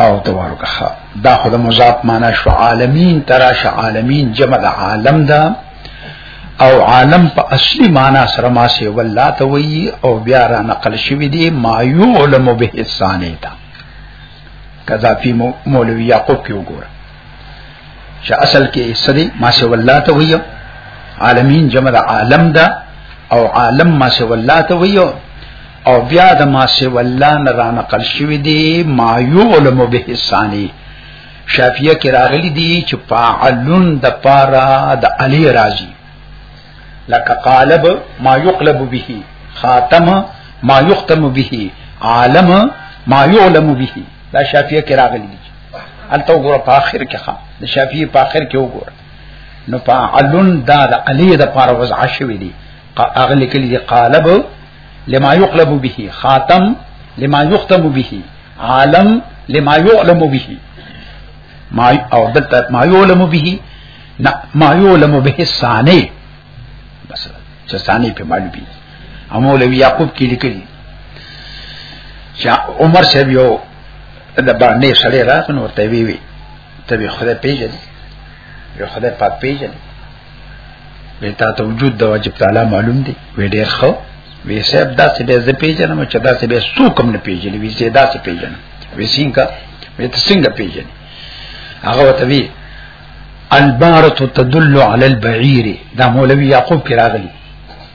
او تبارکخه دا خود مضاف معنا شو عالمین تراش عالمین جمع د عالم دا او عالم په اصلي معنا سره ما سي ولا ته وی او بیا را نقل شوی دی ما یعلم به الثانیتا کذا فی مولوی یعقوب کې وګوره چې اصل کې سدي ما سي والله ته ویو عالمین جمع عالم دا او عالم ما سي والله ته ویو او بیا د ما سي والله نه را نقل شوی دی ما یعلم به الثانی شافیه کې راغلي دي چې فاعلن د پارا د علی راضی لکه قالب ما یقلب به خاتم ما یختم به عالم ما یعلم به دا شافیه کې راغلي دي الته وګوره په اخر کې ښا د شافعي په اخر کې وګوره نو په علن دا د علی د پاره وضع شوی دی اغلی کلی دی قالب لما يقلب به خاتم لما يختم به عالم لما يعلم به ما او دلته ما يعلم به نه ما يعلم به ثاني بس چې ثاني په باندې بي امولوی یعقوب کې لیکلی عمر صاحب یو د باندې سړی راغ نو ورته وی وی ته به خدای پیژنې یو خدای پاک پیژنې به تا ته وجود د واجب تعالی معلوم دی وی ډیر خو وی صاحب دا څه به زه پیژنم چې دا څه به څوک نه پیژني وی زه دا څه پیژنم وی څنګه وی ته څنګه پیژنې هغه ورته وی البارت تدل علی البعیر دا مولوی یعقوب کې راغلی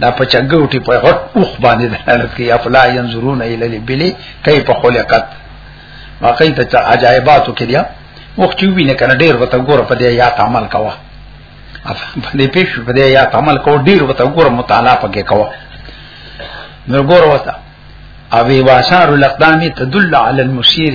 دا په چګوټي په غټ اوخ باندې دلالت کوي افلا ينظرون الى البلي كيف خلقت واقعي ته عجایباتو کې دی اوخ چې وینه کنه ډیر وته ګور په دې یا عمل کوا په دې پیښ په دې یا عمل کو ډیر وته ګور مطالعه پکې کوا نو ګور وته او واشار الاقدام تدل على المشير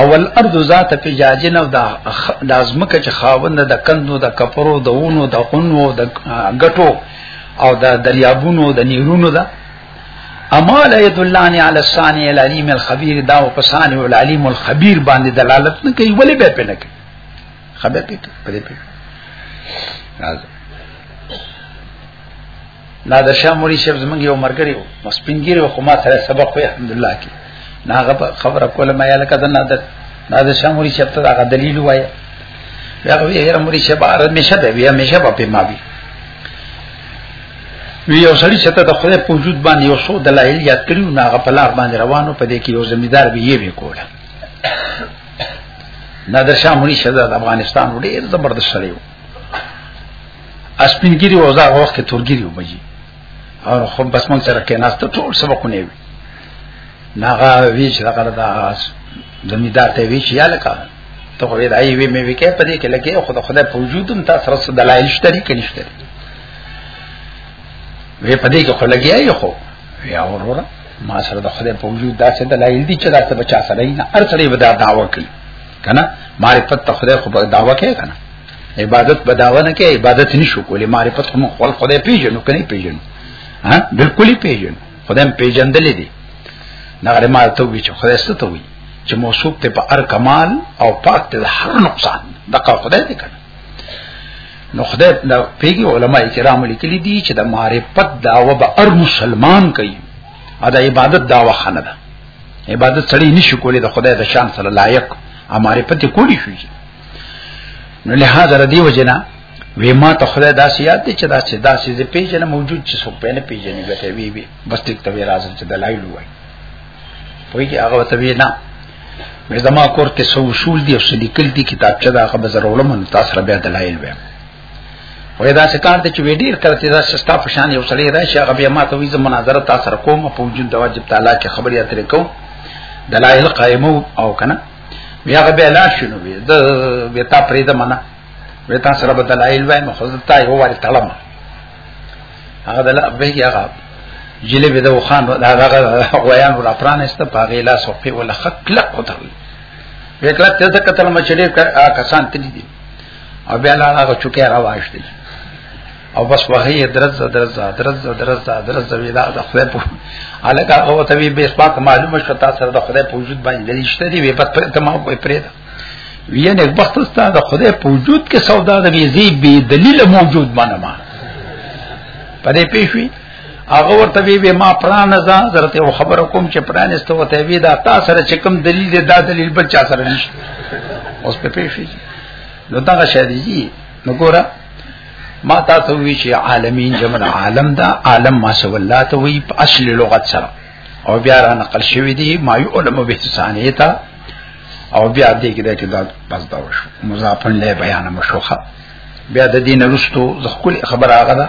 اول ارض ذات فجاجن او دا د ازمکه چې خاوند د کندو د کپرو د ونو د قنو د غټو او د دریابونو د نیرونو دا اما لا يدلان على الصانع العليم الخبير دا او پسانه العليم الخبير باندې دلالت نه کوي ولې به پنه کوي خبر پېټ پرې پېټ نادر شاه مولوی شپ زمونږ یو مرګری وو مسپنګیر او خما سره سبق په الحمدلله کې ناغه خبره کوله ما یاله کده نادر نادر شاه مولوی شپ ته هغه دلیل وای هغه یې هر مولوی شپ عرب مشه به بیا مشه په ما بي وی یو سړی چې ته د خدای په وجود باندې یو څو دلایل یاد کړیو نه هغه په لار باندې روانو په دې کې یو زمیدار به یې وکول نادر شاه مولوی شپ د افغانستان ډېر زبردست سړی وو اسپینګری او زه وخت کې تورګری وبجی او خو بس مونږ سره کې ناست ټول سبقونه وي ناغه وی چې هغه دا زمیدار ته وی چې یالکا ته خو دا یې وی مې وکې په دې کې لکه خو د خدای په وجودم تاسو سره څه دلایل شته لري کې نشته وی په دې کې خو لګیا یې خو وی اورورا ما سره د خدای په وجود داسې دلایل دي چې دا څه بچا سره نه ارڅړې ودا داوا کوي کنه معرفت ته خدای خو داوا کوي کنه عبادت بداونه کې عبادت نشو کولی معرفت هم خپل خدای پیژنو کني پیژنو ها بالکل پیژنو خدای پیژندل دي نغره ما ته وی چې خدای ست ته وی چې موصوف ته په هر کمال او پاک ته هر نقصان دغه خدای دې کړ نو خدای دا پیګي علما کرام لیکلي دي چې د معرفت داوا به هر مسلمان کوي او د عبادت داوا خنه ده عبادت سړی نشي کولی د خدای د شان سره لایق اماره پته کولی شي نو له هغه ردی وجنا وی ما ته خدای داسې یاد دي چې داسې داسې دې پیژنه موجود چې څوک په نه پیژني ګټه وی وی بس ټیک ته راځم چې دلایل وای په یوه هغه ته وی نه مې زما کور کې سو اصول دي او صدیقل دي کتابچه دا خبر ضرورم نو تاسو را بیا دلایل وای وای دا څه کار ته چې وی ډیر کرته دا سستا په شان یو سړی راشي هغه بیا ما ته وی زما مناظره تاسو کوم په وجود د واجب تعالی کې خبرې اترې کوم دلایل قائمو او کنه بیا هغه به لاړ شنو وي د وتا پرې د منه وتا سره به دلایل وای مخ ته یو واري تړم هغه د به هغه جلی به د وخان دا هغه غویان ور پرانسته پاغه لاس او په ولا خلق وتل وکړه ته څه کتل مچړي کسان تللی دي او بیا لاړه هغه چوکه راوښتل او بس وغي درز درز درز درز درز ویلا د خدای په الګه او ته وی به پاک معلومه شو تاسو سره د خدای په وجود باندې لريشته دی به پر ته ما کوئی پرې ده وی نه وخت ستاسو د خدای په وجود کې سودا د ویزي به دلیل موجود باندې ما پدې پیښوي هغه ورته وی به ما پران ځا زرته او خبر کوم چې پران استو ته وی دا تاسو سره چې کوم دلیل دی دا دلیل بل چا سره نشته اوس په پیښوي نو دا شادي نو ګوره ما تا ته وی چې عالمین جمع عالم دا عالم ما سو الله ته وی په اصل لغت سره او بیا را نقل شوی دی ما یو علم به ثانیه تا او بیا دې کې دا چې دا پس دا وشو مضافن له بیان مشوخه بیا د دین رستو ځکل خبر هغه ده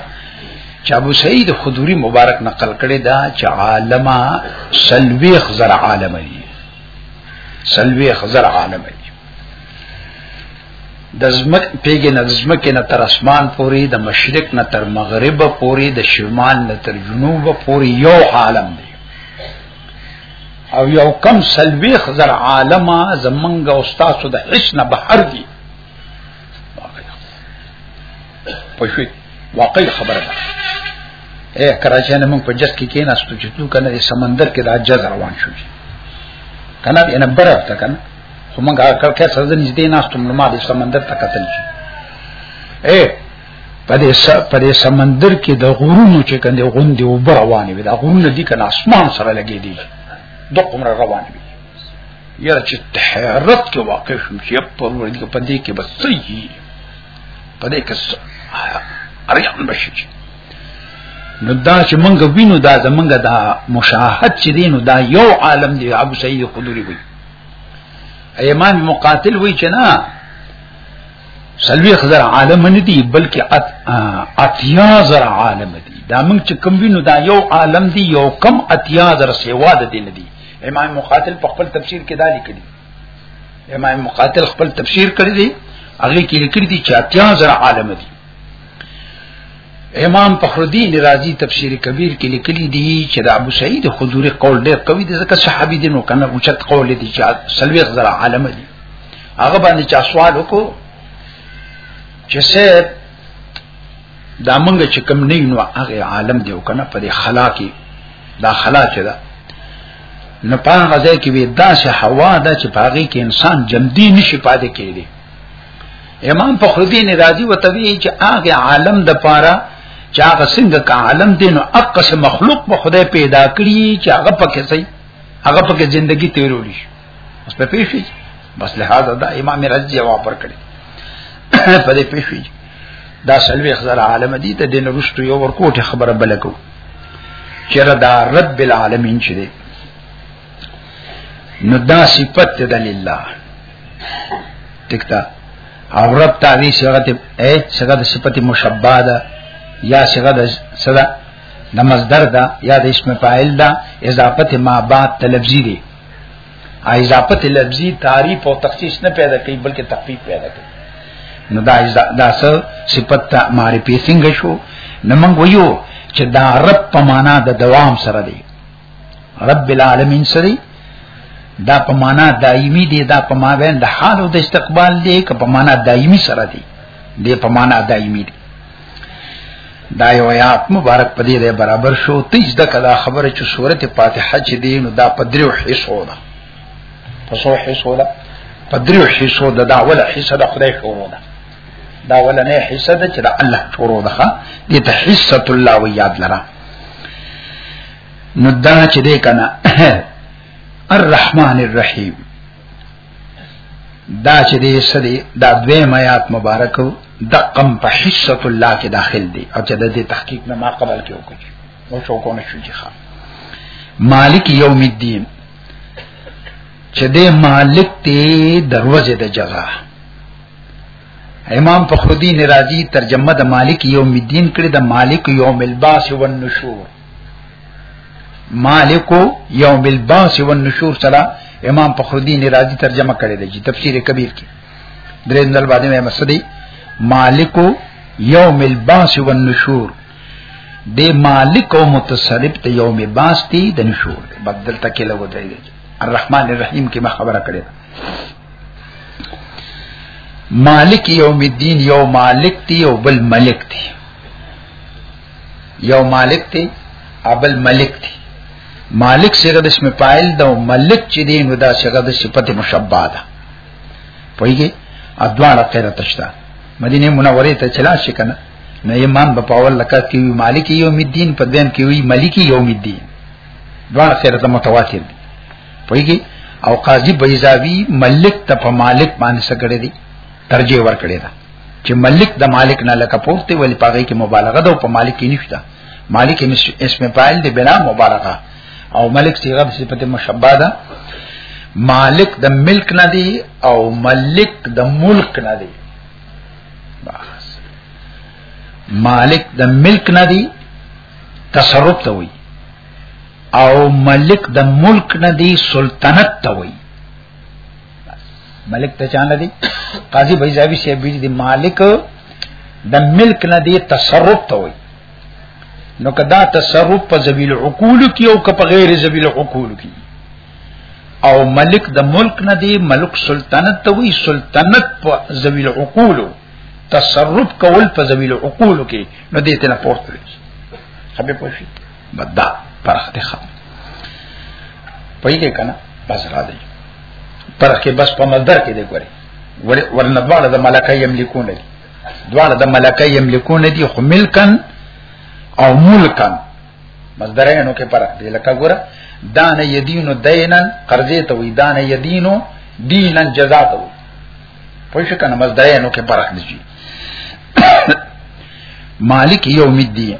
چې ابو سعید خدوری مبارک نقل کړي دا چې عالمه سلوی خزر عالم دی سلوی خزر عالم دی د زمک پیګې نه زمکې نه تر اسمان پوري د مشرق نه تر مغرب پوري د شمال نه تر جنوب پوري یو عالم دی او یو کم سلويخ زر عالمه زمنګ او تاسو د هیڅ نه بهر دي پښوی واقعي خبره ده اے کراچۍ نه موږ په جس کې کېناستو چې تو کنه سمندر کې د اجازه روان شو کنه ان برابر کنه خو موږ هغه کړ کې سره نږدې ناستم نو ما د سمندر ته قتل شي اے پدې پدې سمندر کې د غرونو چې کنده غوندې او روانې وي دا غرونه دي کنه اسمان سره لګې دي د کومه روانې وي یاره چې تحرت کې واقع شم چې په ور دي په دې کې بس صحیح په دې کې اریان بشي نو دا چې مونږ وینو دا زمونږ دا مشاهد چې دینو دا یو عالم دی ابو سعید خدری وایي ایمان مقاتل وی چې نه سلوی خزر عالم نه دی بلکې اتیا زر عالم دی دا موږ چې کم وینو دا یو عالم دی یو کم اتیا زر سیوا د دین دی امام مقاتل په خپل تفسیر کې دا لیکلی امام مقاتل خپل تفسیر کړی دی هغه کې لیکلی دی چې اتیا زر عالم دی امام فخر الدین رازی تفسیر کبیر کې لیکلی دی چې د ابو سعید خدری قول ډېر قوي دی ځکه صحابي دی نو کنه اوچت قول دی چې سلوي غزر عالم دی هغه باندې چا سوال وکړو چې سه دا مونږ چې کم نه نو هغه عالم دی او کنه په دې خلا کې دا خلا چې دا نه پاغه ځای کې وی دا سه هوا دا چې پاغي کې انسان جمدی نشي پاتې کېږي امام فخرالدین رازی وتوی چې هغه عالم د پاره چې هغه څنګه کا عالم دین او اقص مخلوق په خدای پیدا کړی چې هغه پکې سي هغه پکې ژوندۍ تیرولې شي اوس په پیښې بس لہذا دا امام رازی جواب ورکړي په دې پیښې دا سلوي خزر عالم دي ته دین رښتو یو ورکوټه خبره بلکو چیرې دا رب العالمین چې دی نو دا صفت ده لله ټکتا او رب تعالی صيغه اي صيغه د صفت مشبعه ده یا صيغه د صدا د مصدر ده یا د اسم فاعل ده اضافت ما بعد تلفظي دي اضافت لفظي تعریف او تخصیص نه پیدا کوي بلکې تخفیف پیدا کوي نو دا دا څه صفت معرفي څنګه شو نو موږ ویو چې دا رب په معنا د دوام سره دی رب العالمین سری دا په معنا دایمی دی دا په معنا د حال او د استقبال دی که په معنا دایمی سره دی دی په معنا دایمی دی دا یو آیات مبارک په دې برابر شو تیج د کدا خبره چې سورته فاتحه چې دی نو دا په دریو حصو ده په څو حصو ده په دریو حصو ده دا ولا حصہ د خدای شروع ده دا ولنه حصہ ده چې د الله شروع ده دې ته حصہ الله و یاد لره نو دا چې دې کنه الرحمن الرحیم دا چې دې سدي دا دوی میات مبارک د قم په حصہ الله کې داخل دي او چې د دې تحقیق نه ما قبل کې وکړي نو شو کو نه شو چې خان مالک یوم الدین چې دې مالک ته دروازه د جزا امام فخرالدین رازی ترجمه د مالک یوم الدین کړی د مالک یوم الباس والنشور مالک یوم الباس والنشور سره امام فخرالدین رازی ترجمه کړی دی تفسیر کبیر کې درې نل باندې مې مسدی مالک یوم الباس والنشور د مالک او متصرف ته یوم باس دی د نشور بدل تکي لګو دی الرحمن الرحیم کې ما خبره کړې مالک یوم الدین یو مالک دی او بل ملک دی یو مالک دی ابل ملک دی مالک څنګه د اسم فاعل دا او ملک چې دی نو دا څنګه د صفت مشبہ ده پوهیږي ادوانه خیره تشتا مدینه منوره ته چلا شي کنه نو امام په پاول لکات کې وی مالک یوم الدین په دین کې وی ملک یوم الدین دوه خیره ته متواتر دي پویږي او قاضي بیزاوی ملک ته په مالک باندې سګړې دي ترجیح ور کړی دا چې ملک د مالک نه لکه پورته ولی پاګه کې مبالغه ده او په مالک کې نشته مالک اسم فاعل دی بلا مبالغه او ملک صيغه د صفت مشبہ ده مالک د ملک نه دی او ملک د ملک نه دی بس مالک د ملک نه دی تصرف ته وي او ملک د ملک نه دی سلطنت ته وای ملک ته چانه دی قاضي بیزاوی سی بیج دی مالک د ملک نه دی تصرف ته وای نو کدا تصرف په ذویل عقول کې او که په غیر ذویل عقول کې او ملک د ملک نه دی ملک سلطنت ته وی سلطنت په ذویل عقول تصرف کول په ذویل عقول کې نو دې ته نه پورته دی خبر پوښی بدا پرخ دی خان پوهیږئ کنه بس را دی پرخ کې بس په مصدر کې دی ګوري ورنه دواړه د ملکه یملکون دي دواړه د ملکه یملکون دي خو ملکن او ملکن مصدرینو کې فرق دی لکه ګوره دان یدینو دینن قرضې ته وي دان یدینو دینن جزا ته وي پوه شو کنه مصدرینو کې فرق دی مالک یوم الدین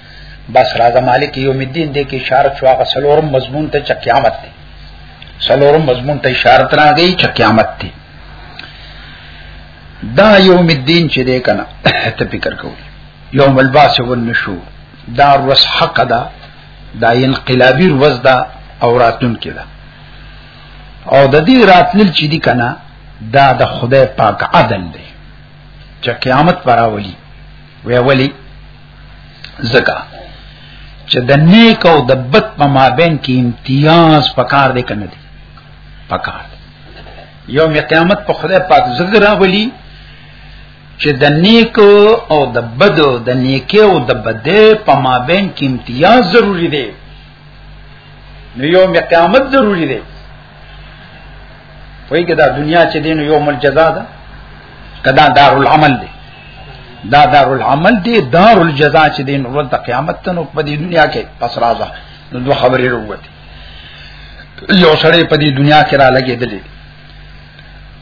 بس راځه مالک یوم الدین دې کې اشاره شو هغه سلورم مضمون ته چې قیامت دی سلورم مضمون ته اشاره راغی چې قیامت دی دا یوم الدین چې دې کنه ته فکر کوی یوم الباس والنشور دا ورځ حق ده دا انقلابی ورځ ده او راتلون کې ده او د دې راتلل چې دي کنه دا د خدای پاک عدل دی چې قیامت پراولي وی ولی زکا چې د نیک او د بد په مابین کې امتیاز پکار دی کنه دی پکار دی یو می قیامت په خدای پاک زګرا ولی چې د نیک او د بد د نیک او د بد په مابین کې امتیاز ضروری دی نو یو می قیامت ضروری دی وای کدا دنیا چې دین یو مل جزا ده کدا دار العمل دی دا دار العمل دی دار الجزا چې دین ورځ د قیامت ته نو په دې دنیا کې پس راځه نو دوه خبرې وروته یو سړی په دې دنیا کې را لګېدلې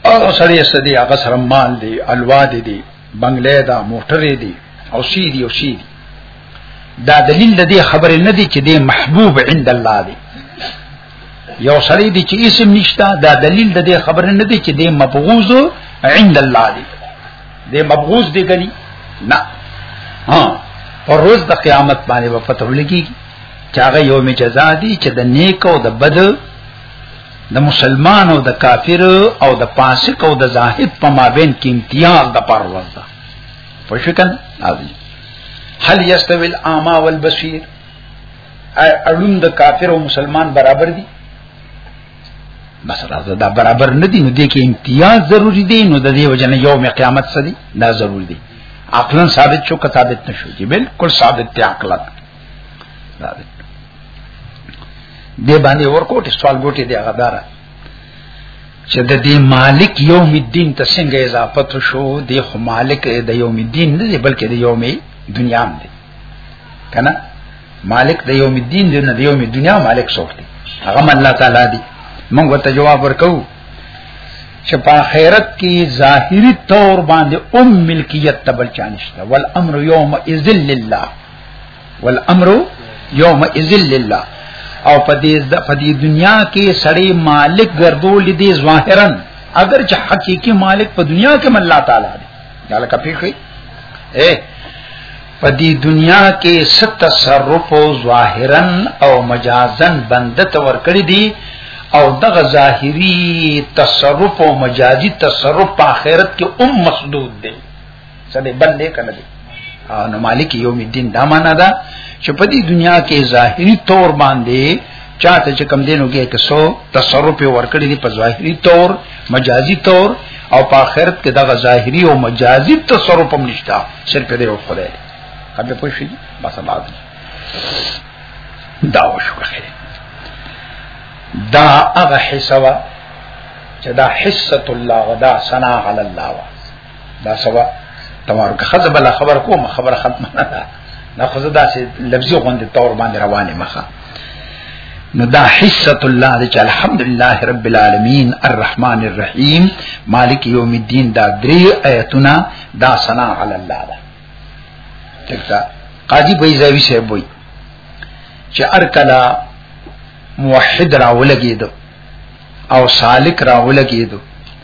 او سړی سدي هغه سره مال دی الوا دی دی بنگلې دا موټرې دی او سی دی او سی دی دا دلیل د دې خبرې نه دی چې دې محبوب عند الله دی یو سړی دی چې اسم نشتا دا دلیل د دې خبره نه دی چې د مبغوز عند الله دی د مبغوز دی غلی نه ها پر روز د قیامت باندې په پته ولګي چې هغه یوم جزا دی چې د نیک او د بد د مسلمان او د کافر او د فاسق او د زاهد په مابین کې امتیاز د پر ورځ ده پښکن هل یستوی الاما والبصیر اړون د کافر او مسلمان برابر دي بس راځه دا برابر نه دي نو دې کې امتیاز ضروری دی نو د دې وجه نه یوم قیامت سدي دا ضرور دی عقلا ثابت شو که ثابت نشو چې بالکل ثابت دی عقلا ثابت دې باندې ورکوټ سوال ګوټي دی هغه دارا چې د دې مالک یوم الدین ته څنګه اضافه شو د خو مالک د یوم الدین نه بلکې د یوم دنیا هم دی کنه مالک د یوم الدین دی نه د یوم دنیا مالک څوک دی هغه الله تعالی دی موږ ورته جواب ورکو چې په آخرت کې ظاهری تور باندې ام ملکیت تبل چانشته والامر یوم اذل لله والامر یوم اذل لله او په دې په دې دنیا کې سړی مالک ګرځول دي ظاهرا اگر چې حقيقي مالک په دنیا کې الله تعالی دی دا لکه پیخی اے په دې دنیا کې ست تصرف ظاهرا او مجازا بنده ته ور کړی دی او دغه ظاهری تصرف او مجازي تصرف په آخرت کې ام مسدود دی څه دې بندې کنه دی نو مالک یوم الدین دا معنا ده چې په دې دنیا کې ظاهری تور باندې چاته چې کم دینو کې کسو تصرف ورکړي دي په ظاهري تور مجازي تور او په آخرت کې دغه ظاهري او مجازي تصرف هم نشته صرف دې او خدای کله په شي بس بعد دا وشو خیر دا هغه حساب چې دا حصه الله ودا ثنا علی الله دا سبا تمام که خزه بل خبر کوم خبر ختم نه ده نه خو دا سي لفظي غوندې تور باندې روانه مخه نو دا حصت الله دې چې الحمدلله رب العالمین الرحمن الرحیم مالک یوم الدین دا درې آیتونه دا ثنا علی الله دا تکتا قاضی بیزاوی شه وای چې ارکلا موحد راولګید او سالک راولګید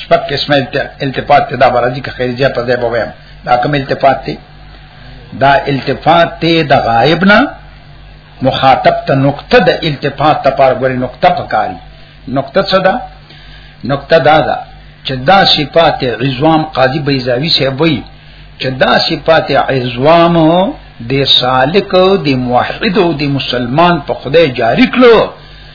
شپږ قسمه التفات ته دا برازي که خیر زیات ځای به وایم دا کوم التفات دی دا التفات ته د غایب نه مخاطب ته نقطه د التفات ته پر غوړي نقطه پکاري نقطه څه ده نقطه دا ده چې دا صفات عظام قاضي بیزاوی سی وای چې دا صفات عظام د سالک او د موحد او د مسلمان په خدای جاری کړو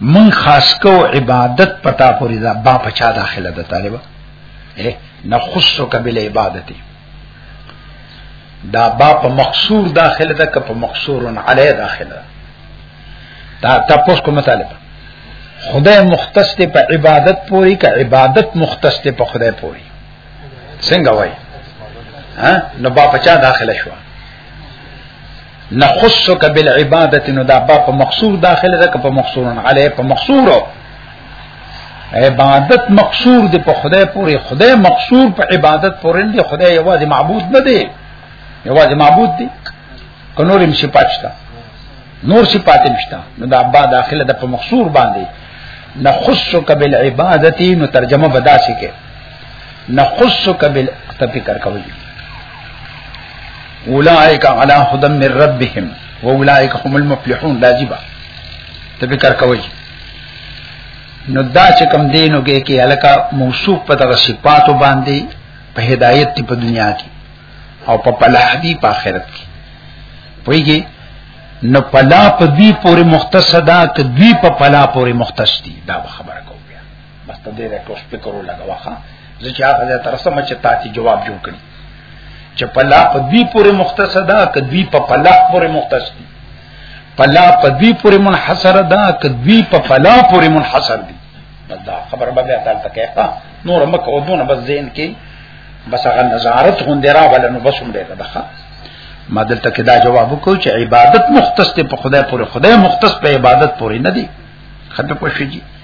من خاص کو عبادت پتا پوری دا با پچا داخله ده طالبا نخصک بل عبادت دا با په مقصور داخله ده که په مقصور علی داخله ده دا تاسو کوم طالب خدای مختص ته په عبادت پوری که عبادت مختص ته په خدای پوری څنګه وای ها نو با پچا داخله شو نخصک بالعبادت نو دا با په مقصور داخله ده که په مقصورن علی په مقصور عبادت مقصور دی په خدای پوری خدای مقصور په عبادت پوری دی خدای یوازې معبود نه دی یوازې معبود دی کنور مشي پاتشتا نور شي پاتې مشتا نو دا با داخله ده په مقصور باندې نخصک بالعبادت نو ترجمه بداسي کې نخصک بال تفکر کوي اولائک علی هدى من ربهم واولائک هم المفلحون لاجبا ته فکر کوي نو دا چې کم دینو کې کې الکا موصوف په دغه صفاتو باندې په هدایت دی په دنیا کې او په پلاح دی په آخرت کې پویږي نو پلا په دی پورې مختص ده ک دی په پلا پورې مختص دي دا خبره بس ته دې ټوس فکر ولګوا ښا زه چې هغه ځای تر سم چې تاتی جواب جوړ کړي چې پلا په دې پورې مختص ده کدی په پلا پورې مختص دي پلا په دې پورې منحصر ده کدی په پلا پورې منحصر دي دا خبر به بیا تعالی تکه ښا نور مکه او دونه بس زین کې بس هغه نظارت غوندې را ولا نو بس هم دې ده ښا ما دلته کې دا جواب وکړ چې عبادت مختص ته په خدای پورې خدای مختص په عبادت پورې نه دی خدای پوښیږي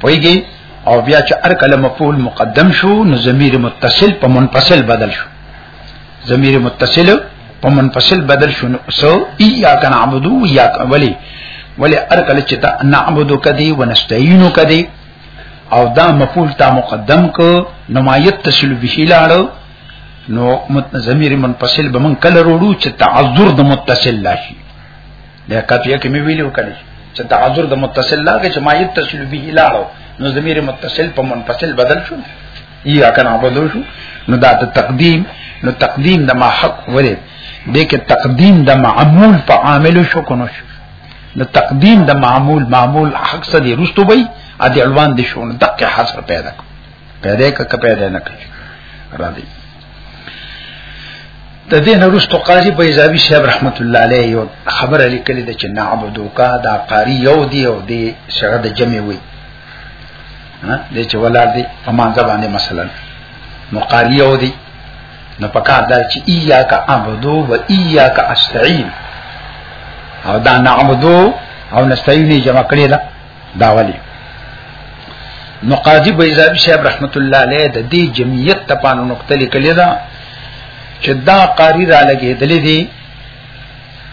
پویږي او بیا چې هر کله مفعول مقدم شو نو ضمیر متصل په منفصل بدل شو ضمیر متصل په منفصل بدل شو نو سو ایاک نعبدو یاک ولی ولی هر کله چې تا نعبدو کدی ونستعینو کدی او دا مفعول تا مقدم کو نو ما یتصل به لاړو نو ضمیر منفصل به من کله وروړو چې تعذر د متصل لاشي دا کافیه کې مې ویلو کړي چې تعذر د متصل لاګه چې ما یت تسل به لاړو نو ضمیر متصل په منفصل بدل شو یا کنه بدل شو نو دا د تقدیم نو تقدیم د ما حق ورې دې کې تقدیم د معمول په عامل شو کنه شو نو تقدیم د معمول معمول حق څه دی رستو وي ا دې الوان دي شو نو دغه حاصل پیدا پیدا کړه پیدا نه کړ را دي د دې نورستو قاری په ایزابی صاحب رحمت الله علیه یو خبره لیکلې ده چې نعبدوکا دا قاری یو دی او دی سره د جمع وي ها دې چې ولار دی په مانځ باندې مثلا نو قاری یو دی نو پکار دا چې ایاک اعبدو و ایاک استعين او دا نعبدو او نستعين جمع کړی ده دا ولی نو قاضي بیزاوی صاحب رحمت الله علیه د دې جمعیت ته پانو نقطه لیکلې ده چې دا قاری را لګېدلې دي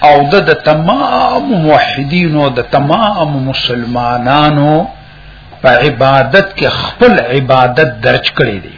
او د تمام موحدینو د تمام مسلمانانو په عبادت کې خپل عبادت درج کړی دی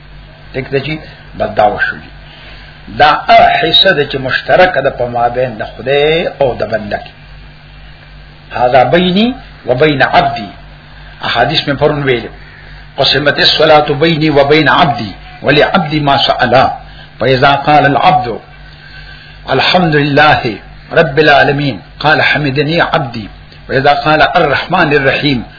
ټیک ده چې بددا وشوي دا هغه حصہ ده چې مشترک ده په مابین د خدای او د بنده کې هاذا بیني و بین عبدي احادیث مې پرون ویل قسمت الصلاه بیني و بین عبدي ولی عبدي ما سأل فاذا قال العبد الحمد لله رب العالمين قال حمدني عبدي واذا قال الرحمن الرحيم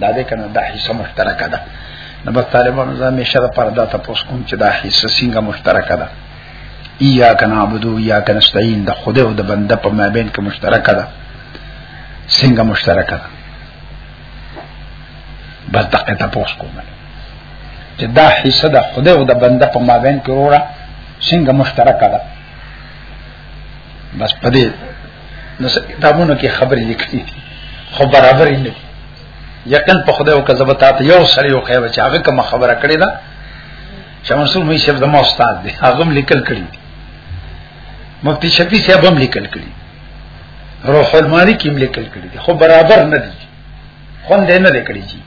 دا دې کنه دا حصہ مشترکه ده نو بس طالبانو ځان نشه ده پر دا تاسو کوم چې دا حصہ څنګه مشترکه ده ایا کنا عبدو یا کنا استعین د خدای او د بنده په مابین کې مشترکه ده څنګه مشترکه ده بس دقه تاسو کوم چې دا حصہ د خدای او د بنده په مابین کې وروړه څنګه مشترکه ده بس پدې نو کتابونو کې خبرې لیکلي دي خو برابر یې نه یقین په خدای او کذب ته یو سړی یو خیبه چې هغه کوم خبره کړې ده چې منصور مې شپ زمو استاد دی هغه لیکل کړی مفتی شفیع صاحب هم لیکل کړی روح المانی کې لیکل کړی دي خو برابر نه دي خوند نه لیکلی دي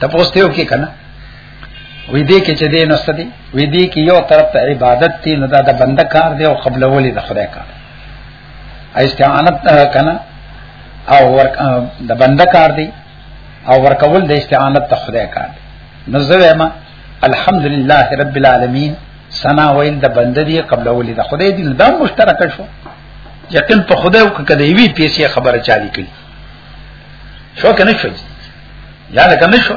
تاسو ته یو کې کنه وې دې کې چې دې نو سدي وې دې کې یو طرف ته عبادت دی نو دا د بنده کار دی او قبل ولې د خدای کار استعانت کنه او ور د بنده کار دی او ورکول د استعانت ته خدای کار دی نو زه ما الحمدلله رب العالمین سنا ویل د بنده دی قبل ولې د خدای دی دا مشترک شو یقین په خدای او کده وی پیسې خبره چالي کړي شو کنه شو یا کنه شو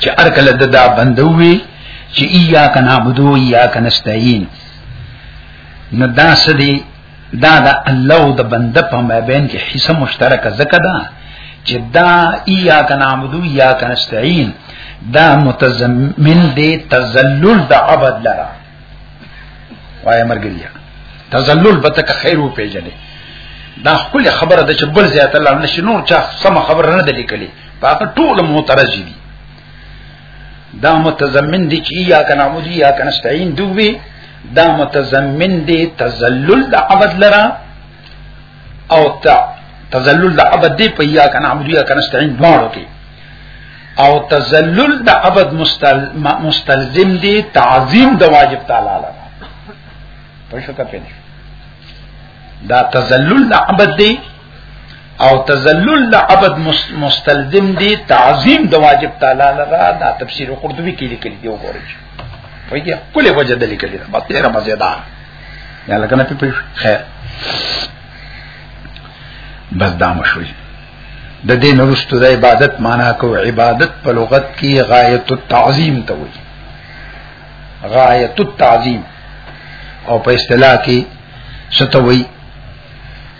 چې ارکل د دا بندوي چې ایا کنا بدو ایا کنا استعين نو دا سدي دا دا الله او د بنده په مابین کې حصہ مشترک زکه ده چې دا ایا کنا بدو ایا کنا استعين دا متضمن دی تذلل د عبد لرا وای مرګریا تذلل به تک خیر و پیژنې دا خپل خبره ده چې بل زیات الله نشي نور چا سم خبره نه ده لیکلي پاک ټول معترض دي دا متضمن دي چې یا کنا مودي یا کنا استعين دوی دا متضمن دي تذلل د عبد لرا او تا تذلل د عبد دی په یا کنا مودي یا کنا استعين دواړو کې او تذلل د عبد مستلزم دي تعظیم د واجب تعالی لرا پښه کپنه دا تذلل د عبد دی او تذلل د عبد مستلزم دی تعظیم د واجب تعالی لرا دا تفسیر قرطبی کې لیکل دی وګورئ وایي کله وجه د لیکل دی په تیر مزیدار یا لکه نه په خیر بس دا مشوي د دین ورستو د عبادت معنا کو عبادت په لغت کې غایت التعظیم ته وایي غایت التعظیم او په اصطلاح کې ستوي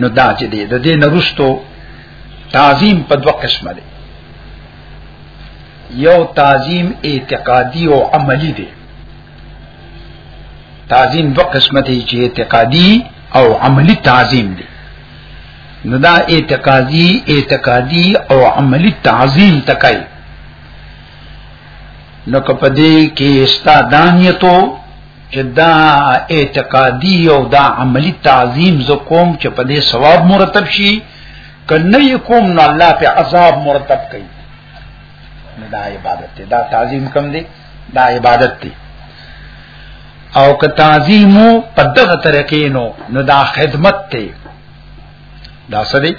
نو دا چې دی د دې نرستو تعظیم په دوه قسمه دی یو تعظیم اعتقادی او عملی دی تعظیم دوه قسمه دی چې اعتقادی او عملی تعظیم دی نو دا اعتقادی اعتقادی او عملی تعظیم تکای نو کپدې کې استادانیتو چې دا اعتقادي او دا عملی تعظیم زه کوم چې په دې ثواب مرتب شي کنه یې کوم نو الله په عذاب مرتب کوي دا عبادت دی دا تعظیم کم دی دا عبادت دی او که تعظیمو په دغه طریقې نو نو دا خدمت دی دا سړي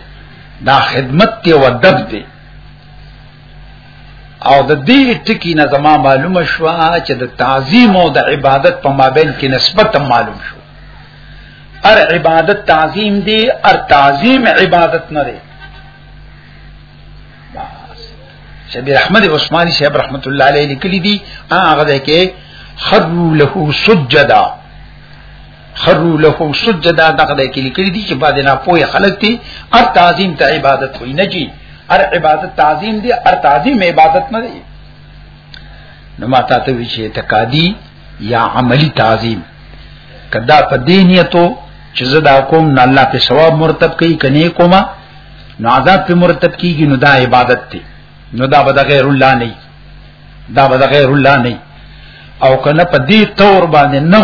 دا خدمت دی او ادب دی او د دې ټکی نه زما معلومه شو چې د تعظیم او د عبادت په مابین کې نسبت معلوم شو ار عبادت تعظیم دی ار تعظیم عبادت نه دی شبیر احمد عثماني صاحب رحمت الله علیه لیکلی دی هغه ده کې خذو له سجدا خرو له سجدا دغه د کلی کړي دي چې بعد نه پوهه خلک دي ار تعظیم ته عبادت وي نه جی ار عبادت تعظیم دي ار تعظیم عبادت نه دي نو ما ته ته وی چې اعتقادي یا عملی تعظیم کدا په دینیتو چې زدا کوم نه الله په ثواب مرتب کوي کني کومه نو عذاب په مرتب کیږي نو دا عبادت دی نو دا به غیر الله نه دا به غیر الله نه او کنه په دې تور باندې نه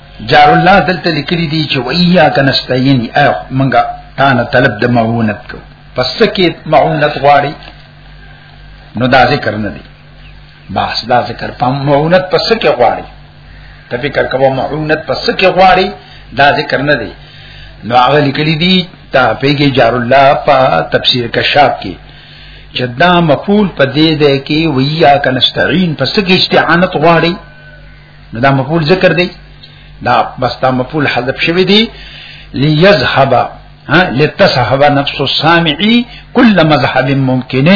جار الله دلته لیکلي دي چې ویا کنستاین ای منګه تا نه طلب د معونت کو پس کې معونت غواړي نو دا ذکر نه دی بحث دا ذکر په معونت پس کې غواړي ته فکر کوو معونت پس کې غواړي دا ذکر نه دی نو هغه لیکلي دي تا پیګه جار الله په تفسیر کشاف کې چې دا مفعول په دې ده کې ویا کنستاین پس کې استعانت غواړي نو دا مفعول ذکر دی دا بس دا مفعول حذف شوی دی ليذهب ها لتسحب نفس السامع كل مذهب ممکن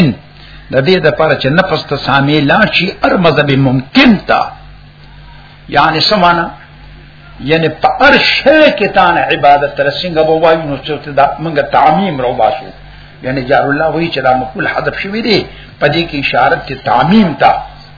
د دې د پاره چې نفس ته سامع لا شي هر مذهب ممکن تا یعنی سمانا یعنی په هر شی کې تان عبادت تر څنګه بو وایو نو چې دا موږ تعمیم رو باسو یعنی جار الله وی چې دا مقبول حذف شوی دی په دې کې اشاره ته تعمیم تا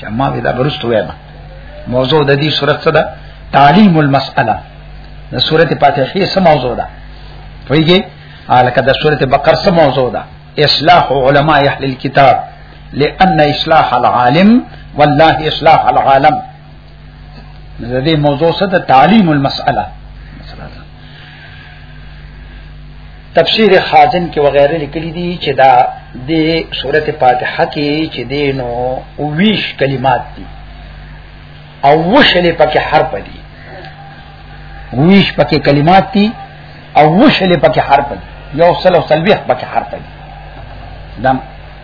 شما دا برستو وایم موضوع د دې صورت څه ده تعلیم المسأله د سورته فاتحه سم موضوع ده ویږي الکه د سورته بقره سم موضوع ده اصلاح علماء اهل الكتاب لان اصلاح العالم والله اصلاح العالم د دې موضوع څه ده تعلیم المسأله تفسیر خازن کې وغیرہ لیکلي دي چې دا د سورته فاتحه کې چې دینو او ویش کلمات دي او وشلې پکې حرف دي ویش پکې کلمات دي او وشلې پکې حرف دي یو سلو سلوي پکې حرف دي دم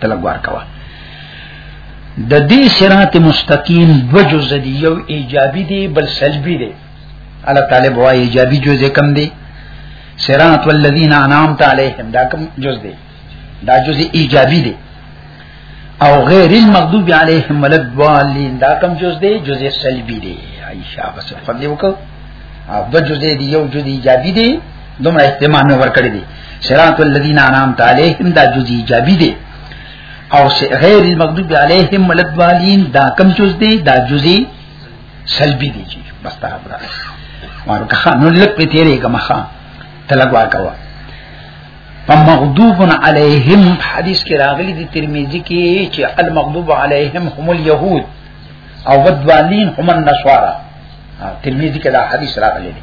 تلګوار کوا د دې صراط مستقیم دو جزء دی یو ایجابي دی بل سلبي دی الله تعالی بوا ایجابي جزء کم دی صراط والذین انعمت علیهم دا کم جزء دی دا جزء ایجابي دی او غیر المغضوب علیهم ولضالین دا کم جزء دی جزء سلبي دی عائشہ بس فضل وکړه او دو جزء دی یو جزء ایجابي دی دومره استعمال مې ورکړی دی صراط الذين انعمت عليهم دا جزي جابي دي او غیر المغضوب عليهم ولدوالین دا کم جز دي دا جزي سلبي دي جی بس دا برا مارو که خان نو لک په تیرې کما خان تلګوا کوا فمغضوب عليهم حدیث کې راغلي دي ترمذی کې چې المغضوب عليهم هم اليهود او ودوالین هم النصارى ترمذی کې دا حدیث راغلي دي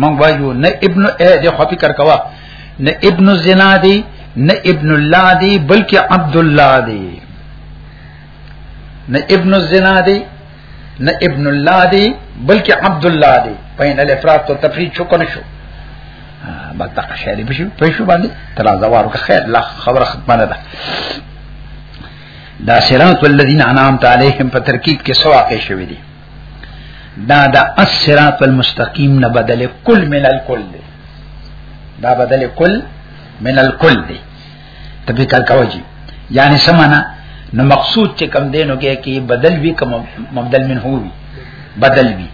مونږ وایو نه ابن اے د خو فکر کوا نه ابن زنا دی نه ابن الله دی بلکې عبد الله دی نه ابن زنا دی نه ابن الله دی بلکې عبد الله دی پاین الافراد تو تفرید شو کنه شو بطاق شعری بشو پیشو باندې ترازوارو که خیر لا خبر ختمه نه ده دا صراط الذین انعمت علیهم په ترکیب کې سواقې شوې دي دا د الصراط المستقیم نه بدل کل من الکل دی دا بدل کل من الکل دی ته به کار کوي یعنی سمانا نو مقصود چې کم دینو کې کې بدل وی کم مبدل من هو وی بدل وی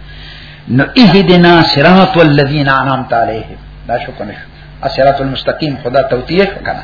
نو اهدنا صراط الذین انعمت علیهم دا شو کنه الصراط المستقیم خدا توتیه کنه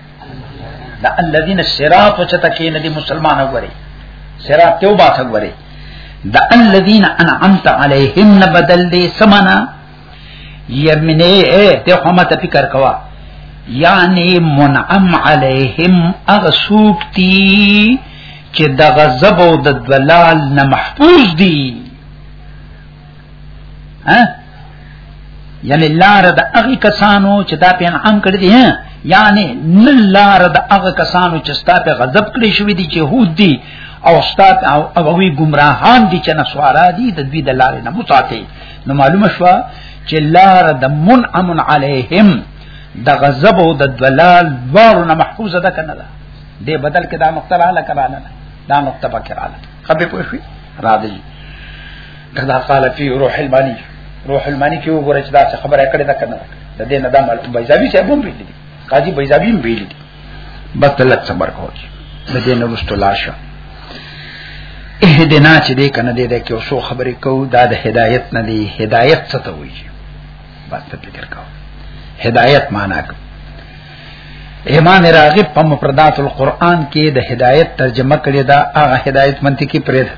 دا الذين الصراط چته کې نه دي مسلمان وګوري صراط ته وبا وګوري دا الذين انعمت عليهم نبدل دي سمنا يمنه ته هم ته فکر کوا یعنی منعم علیہم اغسوک تی چې د غضب او د دلال نه محفوظ دي ها یعنی لار د هغه کسانو چې دا په انعام کړی دي یعنی نه لار د هغه کسانو چې ستا په غضب کړی شوی دي چې هود دي او ستا او هغه گمراهان دي چې نسوارا دي د دوی د لارې نه متاته نو معلومه شو چې لار د منعم علیهم د غضب او د دلال دوارو نه محفوظه ده کنه ده دې بدل کې دا نقطه لاله کړه دا نقطه پکې رااله خبرې پوښي راځي کدا قال فی روح المانی روح المانی کې وګوره چې دا څه خبره کړې ده کنه د دې نه دا مال بیزاوی چې هم ویل دي قاضي بیزاوی هم ویل دي بس تلک صبر کوي د دې نه رسول الله شه اهدنا چې دې کنه دې ده کې اوسو خبرې کوو دا د هدایت نه دی هدایت څه ته وایي بس ته فکر کوو هدایت معنا کوي امام راغب په مفردات القرآن کې د هدایت ترجمه کړې ده هغه هدایت منطقي پرې ده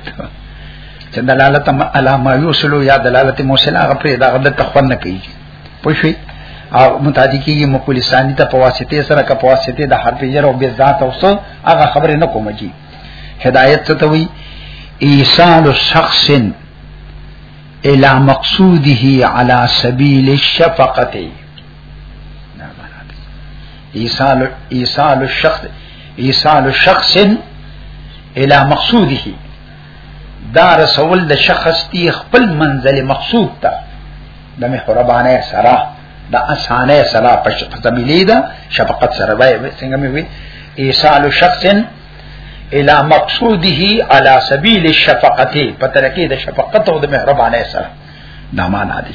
چې دلالت علی ما یوصلو یا دلالت موصله هغه پرې ده د تخون نه کوي پوښي او متعدی کیږي مقول ثانی ته پواسطه سره کا پواسطه د حرف جر او بذات او سو هغه خبره نه کوم جی هدایت څه ته وی ایصال شخص الى مقصوده على سبيل الشفقه ایصال ایصال الشخص ایصال الشخص الى مقصوده دا رسول د شخص دی خپل منزل مقصود ته د مهربانه سره د اسانه سره په تبلیغ دا شفقت سره وای څنګه مې وی ایصال شخص الى مقصوده على سبيل الشفقه په ترکه د شفقت او د مهربانه سره دا معنا دي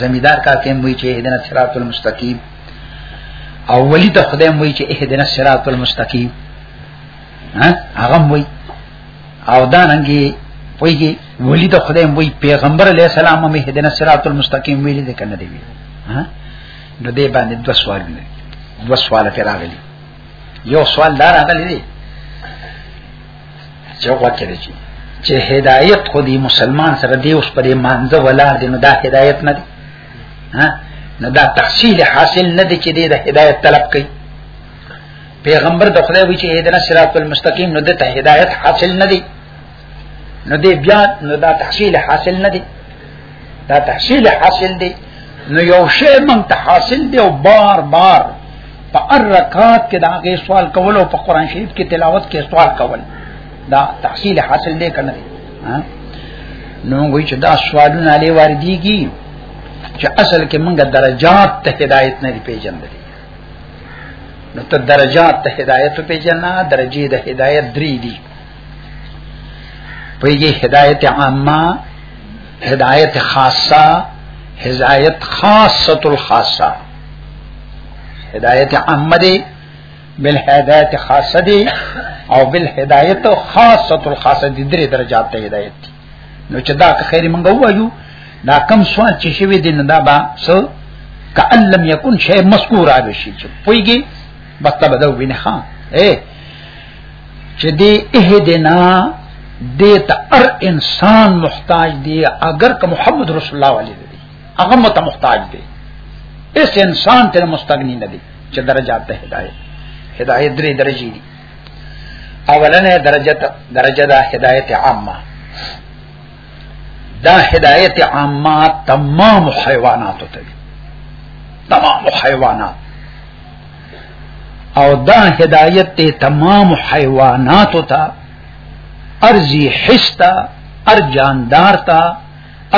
زمیدار کا کېم وی چې اهدنا صراط المستقیم او ولی ته خدای وی چې اهدنا صراط المستقیم ها هغه وی او دا ننګي پویږي ولی ته خدای وی پیغمبر علی السلام هم اهدنا صراط المستقیم ویل دي کنه دی ها نو دې باندې دوه سوال دي دوه سوال پیراغلي یو سوال دار راغلی دی چې وګورئ چې چې هدایت خو دی مسلمان سره دی اوس پرې مانزه ولاړ دی نو دا هدایت نه دی ها نو دا تحصیل حاصل نه دی چې دی د هدایت طلب کوي پیغمبر د خدای وی چې هدایت صراط المستقیم نو د هدایت حاصل نه دی نو دې بیا نو دا تحصیل حاصل نه دی دا تحصیل حاصل دی نو یو شی مونږ ته حاصل دی او بار بار په هر رکعت کې دا غي سوال کول او په قران شریف کې تلاوت کې سوال کول دا تحصیل حاصل دی کنه دی نو وی چې دا سوالونه لري واردېږي چې اصل کې مونږه درجات ته هدایت نه دی پیژندل نو ته درجات ته هدایت پیژنه درجه د هدایت درې دي پویږي هدایت عامه هدایت خاصه هدایت خاصه الخاصه هدایت عامه دی بل هدایت خاصه دی او بل هدایت خاصه الخاصه دی درې درجات ته هدایت دی نو چې دا خیر منګو وایو دا کم سوال چې شوی دی نه دا با سو کأن لم یکن شی مذکور آبشی چې پویږي بس تبدو بینه خان اے چې دې اهدنا دې ته هر انسان محتاج دی اگر که محمد رسول الله علیه دی هغه مت محتاج دی اس انسان ته مستغنی نه دی چې درجات ته هدایت هدایت درې درجې دي اولنې درجه درجه دا هدایت عامه دا هدایت عامه تمام حیوانات ته تمام حیوانات او دا هدایت ته تمام حیوانات ته ارزی حس ته ار جاندار ته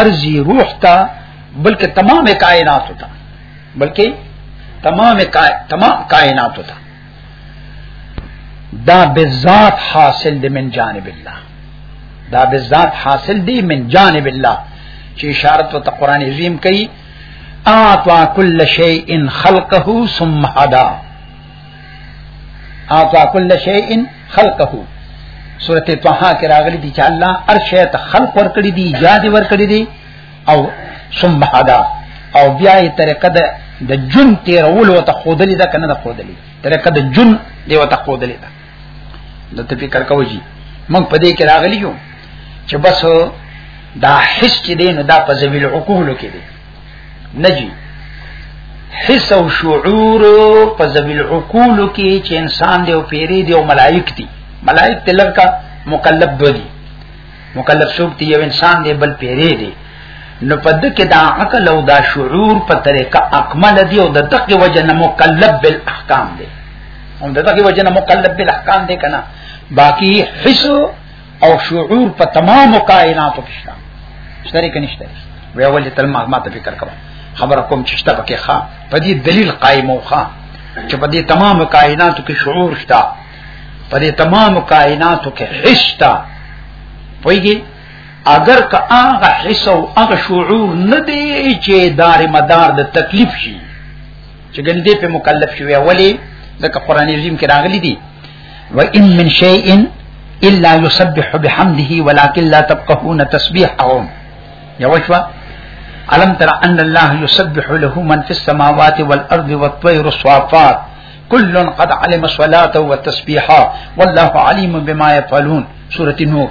ارزی روح ته بلکې تمام کائنات ته بلکې تمام کائ... تمام کائنات ته دا بذات حاصل دی من جانب الله دا بذات حاصل دی من جانب الله چې اشاره ته قران عظیم کوي اعطا كل شيء خلقه ثم هدا اعطا كل شيء خلقه سورته طه کې راغلي دي چې الله ارشه ته خلق ور کړی دي ایجاد ور کړی دي او ثم هدا او بیا یې طریقه ده د جن تیرولو ته خودلې ده کنه ده خودلې طریقه د جن دی وته خودلې ده دته فکر کوو جی موږ په دې کې راغلی یو چې بس دا حس چې دی نو دا په ذویل عقول کې دی نجی حس او شعور په ذویل عقول کې چې انسان دی او پیری دی او ملائک دی ملائک تلکا مکلب دی مکلب څوک دی یو انسان دی بل پیری دی نو په دې کې دا عقل او دا شعور په طریقه اکمل دی او د دقه وجه نه مکلب بالاحکام دی هم دغه وجه نه مقلب بالاحکام دی کنه باقی حس او شعور په تمام کائناتو کې شته شته کې نشته وی اول تل ما ما ته فکر کوم خبر کوم چې شته پکې ښا په دې دلیل قائم او ښا چې په دې تمام کائناتو کې شعور شته په دې تمام کائناتو کې حس شته پویږي اگر که هغه حس او هغه شعور نه دی چې دار مدار د تکلیف شي چې ګندې په مکلف شي ولی ځکه قران عظیم کې راغلي دي وإن من شيء إلا يسبح بحمده ولكن لا تبقهون تسبيحهم يا وشوى ألم ترى أن الله يسبح له من في السماوات والأرض والطير الصَّافَّاتِ كل قد علم صلاته وتسبيحه والله عليم بما يفعلون سورة النور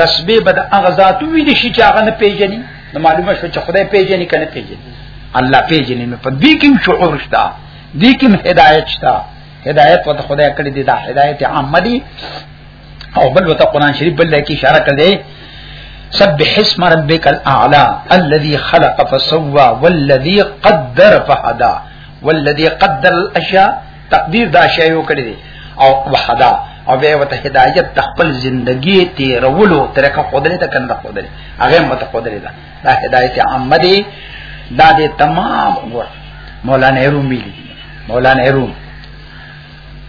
تسبیح بد هغه ذات وی دي چې هغه نه پیژني نو معلومه شو چې خدای پیژني کنه پیژني الله پیژني نو په دې کې شعور شته دې کې هدایت شته هدایت وته خدای کړی دی دا هدایت عامه دي او بل وته قران شریف بل کې اشاره کړی سبح اسم ربك الاعلى الذي خلق فسوى والذي قدر فهدى والذي قدر الاشياء تقدیر دا شی یو کړی دی او وحدا او به وته هدایت تخپل زندگی تیرولو طریقه قدرت ته کنده قدرت هغه مت قدرت دا دا هدایت عامه دی دا دې تمام وګور مولانا رومي مولانا روم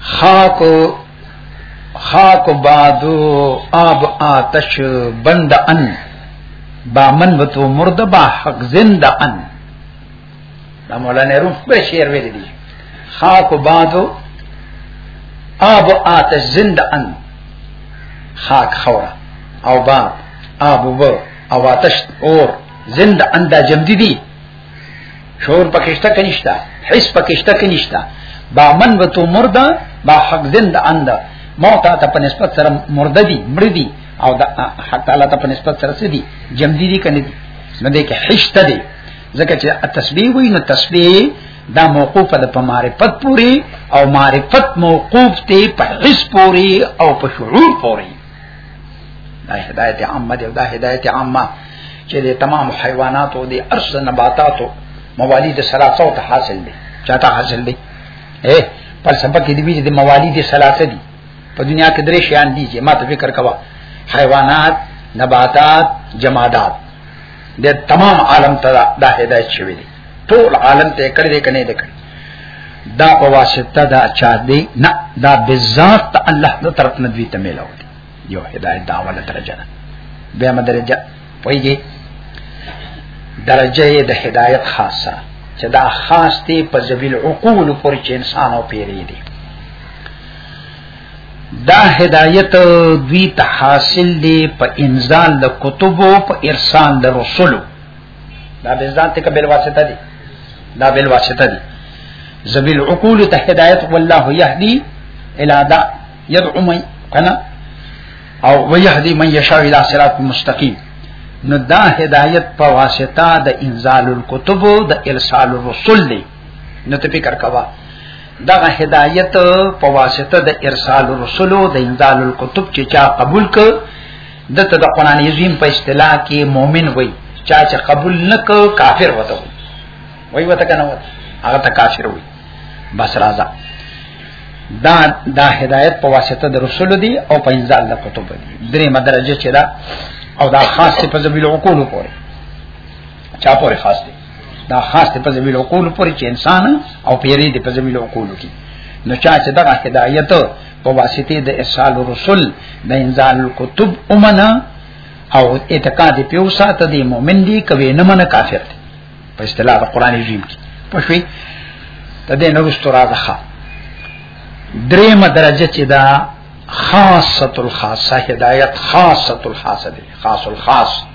خاک خاک بادو آب آتش بند ان با من و تو مرد با حق زند ان دا مولانا روح به شعر ویل دي خاک و بادو آب و آتش زنده ان خاک خورا او باد آب و بر او آتش اور زنده ان دا جمدی دی شور پکشتا کنشتا حس پکشتا کنشتا با من و تو مرده با حق زنده انده موت آتا پا نسبت سره مرده دی مرده دی او دا حق تعالی ته په نسبت سره سدي جمدي دي کنه دي نو دې کې حشته دي ځکه چې تسبیح وی نو تسبیح دا موقوف ده په معرفت پوری او معرفت موقوف دی په حس پوری او په شعور پوری دا هدایت عامه ده دا هدایت عامه چې د تمام حیوانات او د ارس نباتات او موالید سلاسه او ته حاصل دي چاته حاصل دي اے پر سبا کې دی د موالید سلاسه دي په دنیا کې درې شیان دي چې ما ته فکر کوا حیوانات نباتات جمادات د تمام عالم ته دا هدایت شوی دی ټول عالم ته کړی دی کنه دی کړی دا په واسطه دا چا دی نه دا بذات الله نو طرف نه دی ته ملاو دی یو هدایت دا ولا درجه ده به مدرجه پویږي درجه د هدایت خاصه چې دا خاص دی په ذویل عقول پر چې انسان او پیری دی دا هدایت دوی ته حاصل دی په انزال د کتبو په ارسال د رسولو دا به ځان ته قبل واسطه دي دا بل واسطه دي زبیل عقول ته هدایت والله يهدي الى دا يدعو من کنه او ويهدي من يشاء الى صراط مستقيم نو دا هدایت په واسطه د انزال الكتب د ارسال الرسل دی نو ته فکر کوا دغه هدایت په واسطه د ارسال الرسل د انزال الكتب چې چا قبول ک دته د قران عظیم په اصطلاح کې مؤمن وای چا چې قبول نک کافر وته وای وته کنه وته هغه ته کافر وای بس راځه دا دا هدایت په واسطه د رسول دی او په انزال د کتب دی درې مدرجه چې دا او دا خاص په ذویل عقول پورې چا پورې خاص دی دا خاص ته په زميل عقول پورې چې انسان او پیری دې په زميل عقول کې نو چا چې دغه هدایت په واسطه د ارسال رسول د انزال الكتب امنا او اعتقاد پیو ساته دی مؤمن دی کوي نه من کافر دی په اصطلاح د قران عظیم کې پښوی ته دې نو راځه درېمه درجه چې دا خاصه الخاصه هدایت خاصه الخاصه دی خاص الخاص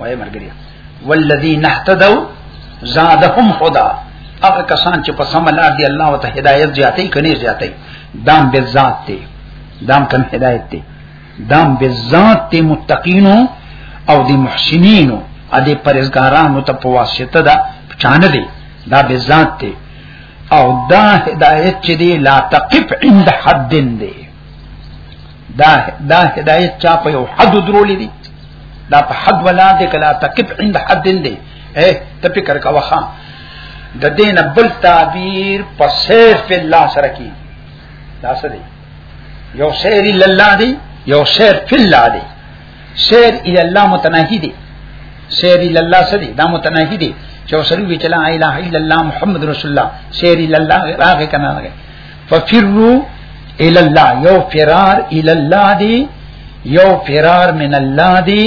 وای مرګري والذین اهتدوا زادهم هدى هغه کسان چې په سم لار دی الله وته هدایت زیاتې کني زیاتې دام بالذات دی دام کم هدایت دی دام بالذات دی متقینو او دی محسنینو ا دې پرېزګارانو ته په واسطه دا چانه دی دا بالذات دی او دا هدایت چې دی لا تقف عند حد دی دا دا هدایت چا په یو حد درولې دي دا په حد ولا دي کلا تکب عند حد دي اے ته فکر کا وخا د دین بل تعبیر په سیف الله سره کی دا څه دی یو سیر الله دی یو سیر فی الله دی سیر ال الله متناهی دی سیر ال الله څه دی دا متناهی دی چې وسره وی چلا اله الا الله محمد رسول الله سیر ال الله راغه کنه راغه ففرو الى الله یو فرار الى الله دی یو فرار من الله دی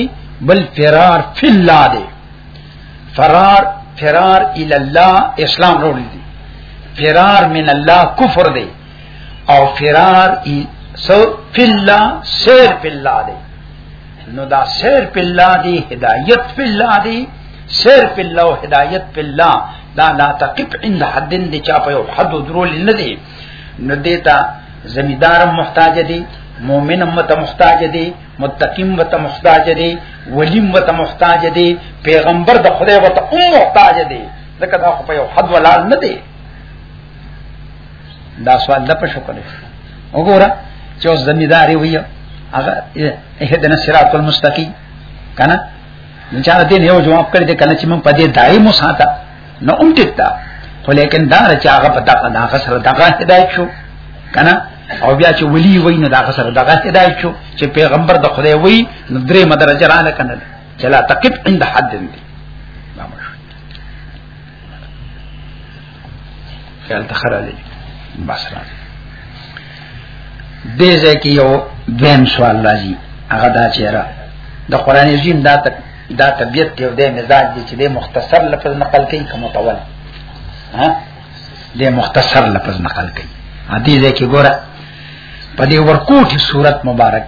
بل فرار فی الله دی فرار فرار الى الله اسلام روړي دی فرار من الله کفر دی او فرار سو فی الله سیر فی الله دی نو دا سیر په الله دی هدایت په الله دی سیر په الله او هدایت په الله دا لا تقف عند حد دی چا په یو حد درول نه دی نو دیتا زمیدار محتاج دی مؤمن هم ته محتاج دی متقیم و ته محتاج دی ولیم و ته محتاج دی پیغمبر د خدای و ته محتاج دی ځکه دا خو په یو حد ولال نه دی دا سوال لپه شو کړی وګوره چې اوس زمیداری وي هغه اهدنا صراط المستقیم کنه نو چا دې یو جواب کړی دی کنه چې مونږ په دې دای مو ساته نو اون ټیټا خو لیکن دا چې هغه په دغه دغه سره دغه هدایت شو کنه او بیا چې ولی وای نه دغه سره دغه هدایت شو چې پیغمبر د خدای وای نو درې مدرجه را نه کنه چلا تقف عند حد دی خیال ته خراله بس را دې ځکه یو دیم سوال راځي هغه دا چې را د قران عظیم دا ته دا طبیعت دی او د مزاج دی چې د مختصر لفظ نقل کوي کوم طول ها د مختصر لفظ نقل کوي حدیث کې ګوره په دې ورکوټي صورت مبارک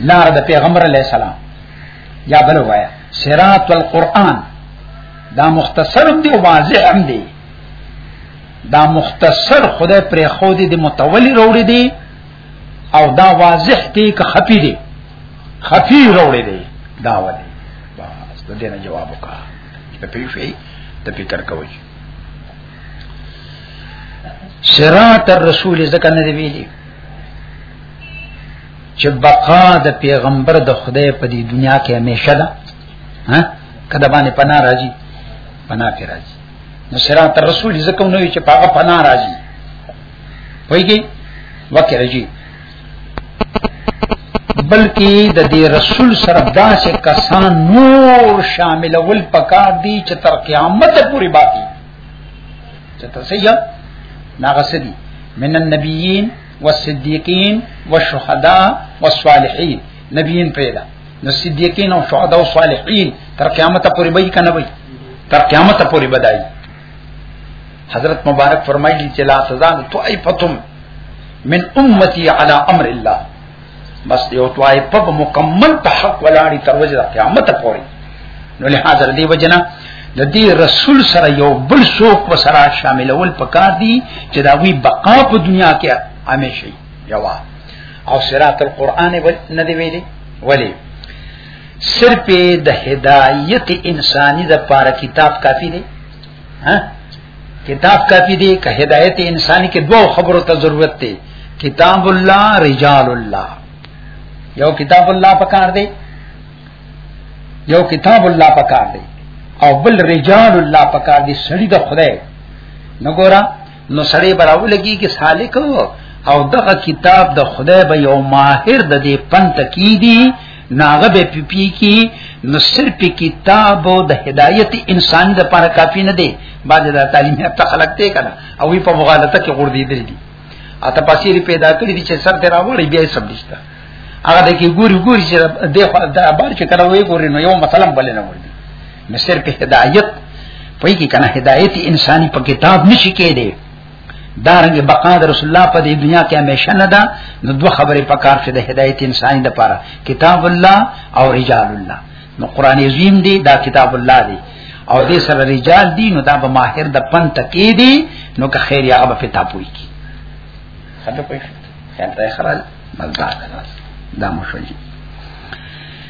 لار د پیغمبر علی السلام یا بل وایا صراط القرآن دا مختصر دی او واضح هم دی دا مختصر خدای پر خو دی د متولی روړي دی او دا واضح دی که خفي دی خفي روړي دی دا ولې بس د دې نه جواب وکا ته پیښې ته فکر کوي صراط الرسول ځکه نه دی ویلي چې بقا د پیغمبر د خدای په دې دنیا کې همیشه ده ها کله باندې پناه راځي پناه کې راځي نو صراط الرسول ځکه نو چې پاګه پناه راځي وایي وکړه راځي بلکې د دې رسول سره داسې کسان نور شامل ول پکار دي چې تر قیامت پورې باقی چې تاسو یې ناغسدي من النبیین والصدیقین والشهداء والصالحین نبیین پیدا نو صدیقین او شهدا او صالحین تر قیامت پورې به کنه وي تر قیامت پورې بدای حضرت مبارک فرمایلی چې لا سزا طائفتم من امتی علی امر الله بس یو توای په مکمل په حق ولاړی تر وجه قیامت پورې نو له حاضر دی وجنا د دې رسول سره یو بل څوک وسره شاملول پکار دي چې دا وی بقا په دنیا کې عامه شي یوا او صراط القرآن نه دی ویلي ولی صرف د هدایت انساني د پاره کتاب کافی دی ها کتاب کافی دی که هدایت انسانی کې دوه خبرو ته ضرورت دی کتاب الله رجال الله یو کتاب الله پکار دی یو کتاب الله پکار دی او بل رجال الله پکار دی سړی د خدای نګورا نو سړی براو لګي کې سالک او دغه کتاب د خدای به یو ماهر د دې پنت کی دی ناغه به پی پی کی نو صرف کتاب او د هدایت انسان د لپاره کافی نه دی بعد د تعلیم هفته خلق ته کړه او په مغالطه کې غور دی دی اته پسیر پیدا کړی چې سر ته راوړی بیا سب دشته هغه د کی ګوري ګوري چې د بار چې کړه وې ګوري نو یو مثلا بلنه ورته نو صرف هدایت پوی کی کنه هدایت انساني په کتاب نشي کېده دارنګ بقا د رسول الله په دې دنیا کې همیشه نه ده نو دوه خبرې په کار کې د هدایت انساني لپاره کتاب الله او رجال الله نو قران عظیم دی دا کتاب الله دی او دې سره رجال دی نو دا به ماهر د پن تکې دی نو که خیر یا به پتا پوي کی خبره پوي خیر ته خرال مزدار دا مشوي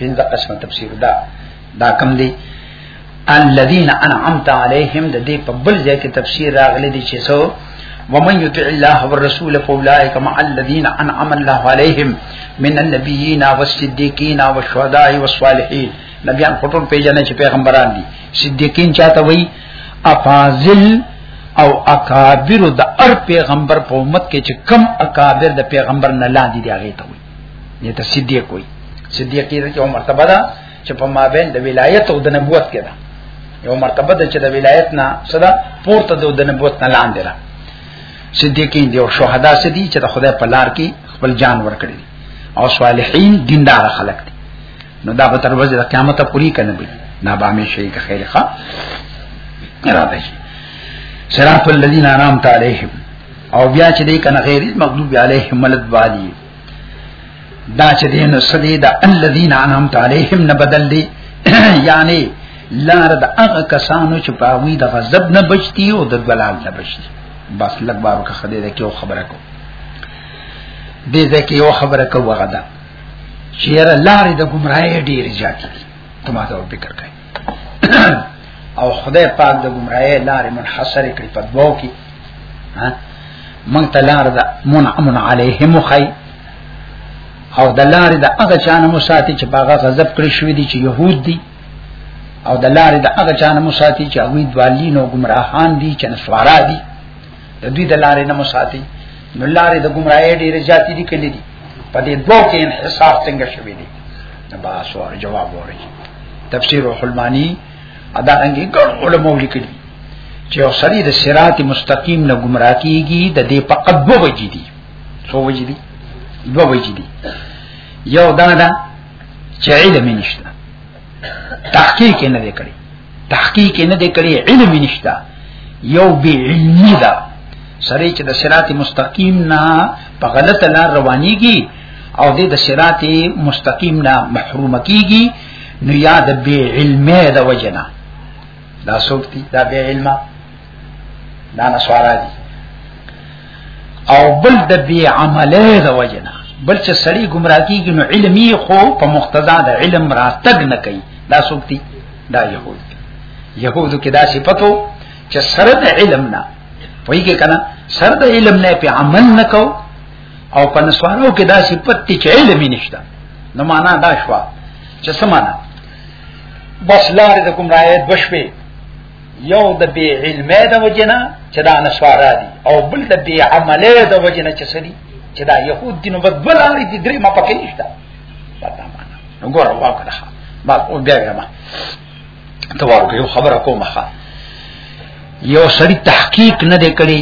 پنځه قسمه تفسیر دا دا کم دی الذين انعمت عليهم د دې په بل ځای کې تفسیر راغلی دی چې سو ومن يطع الله والرسول فاولئك مع الذين انعم الله عليهم من النبيين والصديقين والشهداء والصالحين نبيان خطر پیژنه چې پیغمبران دي صدیقین چاته وای افاضل او اکابر د ار پیغمبر په امت کې چې کم اکابر د پیغمبر نه لاندې دی هغه ته وای دې ته صدیق وي صدیق دې چې مرتبه ده چې په مابین د ولایت او د نبوت کې ده یو مرتبه ده چې د ولایت نه صدا پورته ده د نبوت نه لاندې ده صدیقین دی او شهدا سدي چې د خدای په لار کې خپل جان ورکړي او صالحین دیندار خلق دي نو دا به تر ورځې د قیامت پورې کنه به نه به همیشه کې خیر ښه راځي صراط الذين انعمت عليهم او بیا چې دې کنه غیر مغضوب علیهم ولد والی دا چې دې نو سدي دا الذين انعمت عليهم نه بدل دي یعنی لار د هغه کسانو چې پاوی د غضب نه بچتی او د ګلال نه بچتی بس لګ بارو که خدای دې کیو خبره کو دې دې کیو خبره کو وغدا چیر لار د گمراهی ډیر زیات دي ته ما ته فکر کوي او خدای پاک د گمراهی لارې منحصر کړی په دوو کې ها مونږ ته لار ده منعمن علیهم خی او د لارې د هغه چانه مو ساتي چې باغه غضب کړی شوی دي چې يهود دي او د لارې د هغه چانه مو ساتي چې هغه دوالین او گمراهان دي چې نسوارا دي د دوی د لارې نه مساتي نو لارې د گمراهۍ ډېر زیات دي کړي دي په دې دوه کې انحصار څنګه شوی دی نو با سوال جواب وره تفسیر الحلمانی ادا انګي ګڼ علماء لیکلي چې او سړي د صراط مستقیم نه گمراه کیږي د دې په ادبو وجې دي څو وجې دي دوه وجې دي یو دا دا چې علم نشته تحقیق نه دی کړی تحقیق نه دی کړی علم نشتا یو بی علمی دا سره چې د صراط مستقیم نه په غلطه لار روانيږي او د د صراط مستقیم نه محروم کیږي نو یاد به علمه د وجنا دا سوکتی دا به علمه دا نسوارا دي او بل د بی عمله د وجنه بل چې سړی گمراه کیږي نو علمي خو په مقتضا د علم راتګ نه کوي دا سوکتی دا يهود يهود کې دا صفاتو چې سره د علم نه وایي کې کنه سره د علم نه په عمل نه کو او په نسوارو کې دا صفات چې علم نشته نو معنا دا شو چې سمانه بس لار د کوم رايت بشوي یو د بی علمه د وجنه چې دا نسوارا دي او بل د بی عمله د وجنه چې سړي چې دا يهود دي نو بس بل لري دي درې ما پکې نشته پتا ما نو ګور واکړه ما او بیا ما ته ورکه یو خبره کومه یو سړي تحقیق نه دی کړی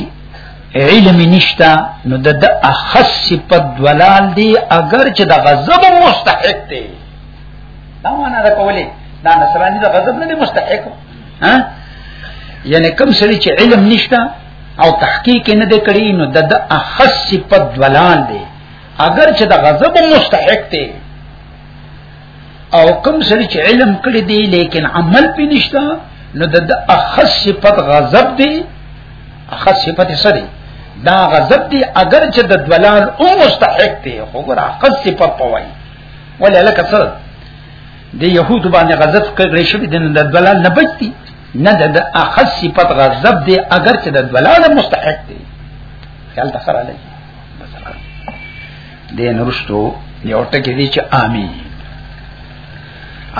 علم نشتا نو د د اخص صفت دلال دی اگر چې د غضب مستحق دی دا معنا ده کولې دا نصرانی د غضب نه مستحق ها یعنی کوم سړي چې علم نشته او تحقیق نه دی کړی نو د د اخص صفت ولان دی اگر چې د غضب مستحق دی او کوم سړي چې علم کړی دی لیکن عمل پې نشته نو د د اخص صفت غضب دی اخص صفت سره دا غضب دی اگر چې د دولان او مستحق دی خو ګره اخص صفت پوي ولې لکه سره د يهود باندې غضب کړی شوی د دلال نه بچتي نه د اخص صفت غضب دی اگر چې د دلال مستحق دی خیال ته خره لګي د نورستو یو ټکی دی چې امين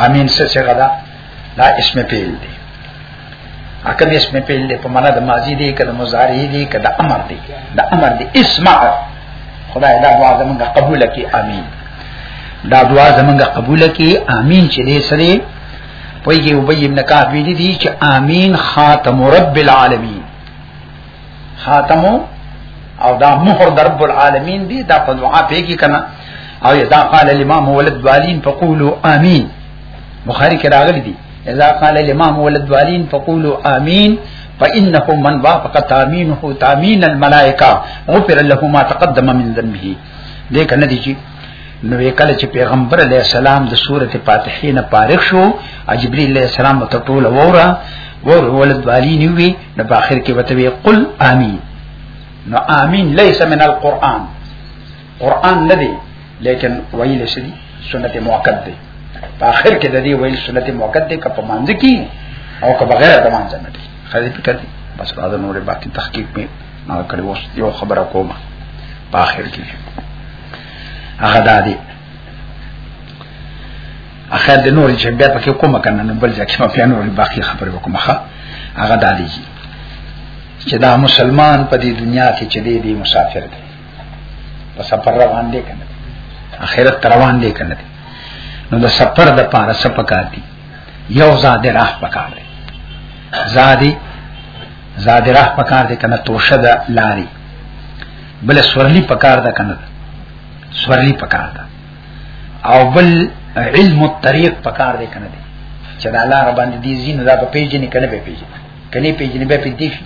امين څه څه غدا دا اسم پیل دی اکم اسم پیل دی په معنا د ماضی دی کله مضارع دی کله امر دی د امر دی اسم خدای دا دعا زمونږ قبول کړي امين دا دعا زمونږ قبول کړي امين چې دې سره پویږي وبې ابن کعب وی دي چې امين خاتم رب العالمین خاتم او دا مهر در رب العالمین دی دا په دعا پیږي کنه او دا قال الامام ولد والین فقولوا امين بخاری کې راغلي دي اذا قال الامام والدوالين فقولوا امين فانه من وافق تامينه تامين الملائکه غفر له ما تقدم من ذنبه دې کنه دي چې نو کله چې پیغمبر علی السلام د سوره فاتحه نه پارښ شو جبرئیل علی السلام ته ټول وره ور ولد والی نیوی نو په اخر کې وته قل امين نو امين ليس من القران قران نه دی لیکن ویل شدی سنت موقت دی په اخر کې د دې ویل سنت موقت دی که په مانځ کې او که بغیر د مانځ نه دی خدای په کړی بس دا د نور باقی تحقیق می نه کړی اوس یو خبره کوم په اخر کې هغه دا دی اخر د نور چې بیا پکې کومه کنه نو بل ځکه ما پیانو باقی خبره وکم ښه هغه دا دی چې دا مسلمان په دې دنیا کې چې دی دی مسافر دی په سفر روان دي کنه اخرت روان دي کنه نو د سفر د پاره سپکار دي یو زاد راه پکار دي زادي زاد راه پکار دي کنه توشه د لاري بل سورلی پکار ده کنه سورلی پکار ده او بل علم الطريق پکار دي کنه دي چې دا لار باندې دي زین دا په پیژنې کنه به پیژنې کني پیژنې به پیژنې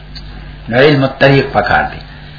نو علم الطريق پکار دي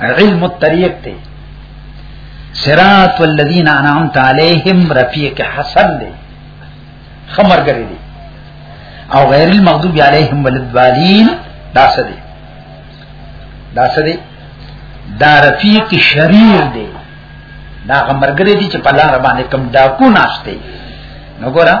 علم الطريق دی صراط والذین انعمت علیہم رفیق حسن دی خمر گری دی او غیر المغضوب علیہم ولدوالین دا سدی دا سدی دا رفیق شریر دی دا غمرګری دی چې په لار باندې کم ډاکو ناشته نو ګورم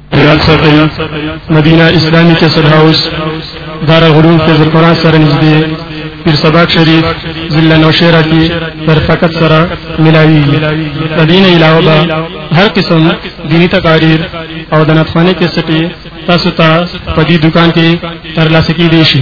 یاد ساتئ مدینه اسلامي کیسر هاوس دار غلوم فیض القرآن سره نږدې پیر سباق شریف ضلع نوشهره کې تر فقط سره ملاوي د دین علاوه به هر قسم دینی تقاریر او د نطفانه کې سټي تاسو ته په دې دکان کې تر لاسه کې دي شي